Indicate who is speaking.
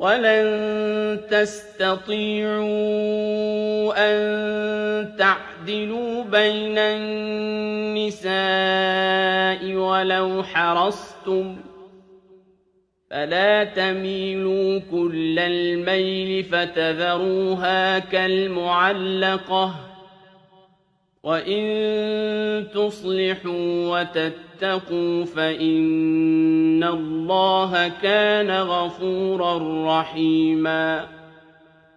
Speaker 1: وَلَن تَسْتَطِيعُوا أَن تَعْدِلُوا بَيْنَ النِّسَاءِ وَلَوْ حَرَصْتُمْ ۖ فَلَا تَمِيلُوا كُلَّ الْمَيْلِ فَتَذَرُوهَا كَالْمُعَلَّقَةِ ۚ وَإِن تُصْلِحُوا وَتَتَّقُوا فَإِنَّ اللَّهَ كَانَ غَفُورًا رَّحِيمًا